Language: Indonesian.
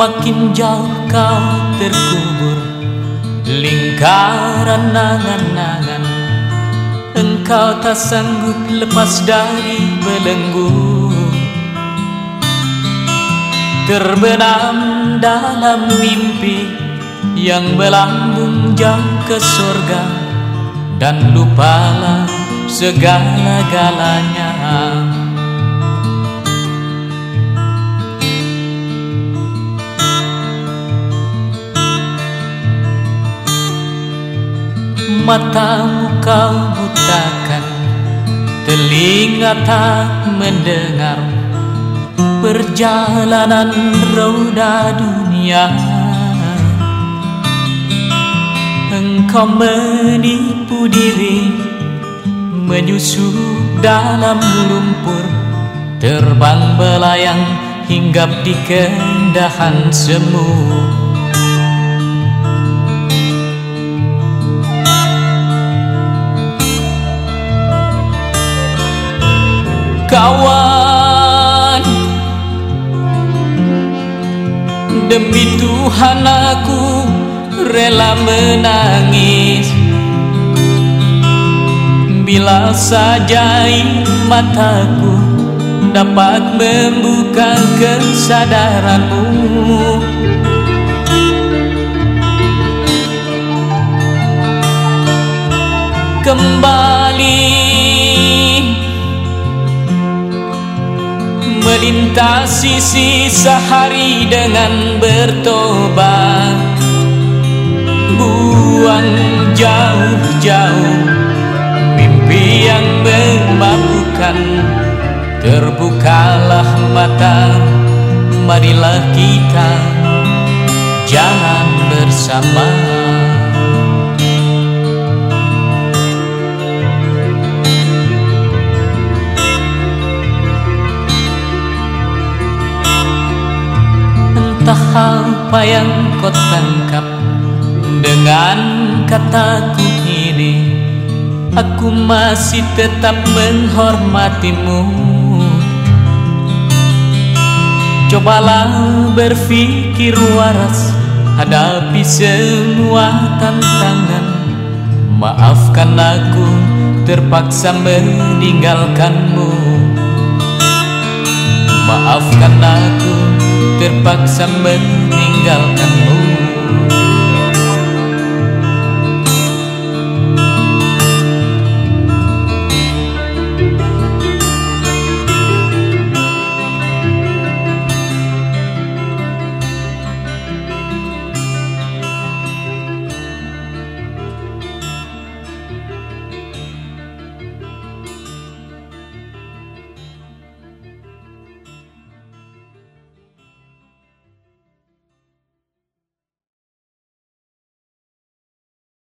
Makin jauh kau terkubur Lingkaran nangan-nangan. Engkau tak sanggup lepas dari belenggu. Terbenam dalam mimpi Yang melambung jauh ke surga Dan lupalah segala-galanya Matamu kau butakan Telinga tak mendengar Perjalanan roda dunia. Engkau menipu diri Menyusup dalam lumpur Terbang belayang hinggap di kendahan semu Demi Tuhan aku rela menangis. Bila saja mataku dapat membuka kesadaranmu. Kembali Melintasi sisa hari dengan bertobat. Buang jauh-jauh Mimpi yang memabukkan. Terbukalah mata Marilah kita Jalan bersama apa yang kau tangkap. Dengan kataku ini Aku masih tetap menghormatimu. Cobalah berpikir waras Hadapi semua tantangan. Maafkan aku terpaksa meninggalkanmu. Maafkan aku terpaksa meninggalkanmu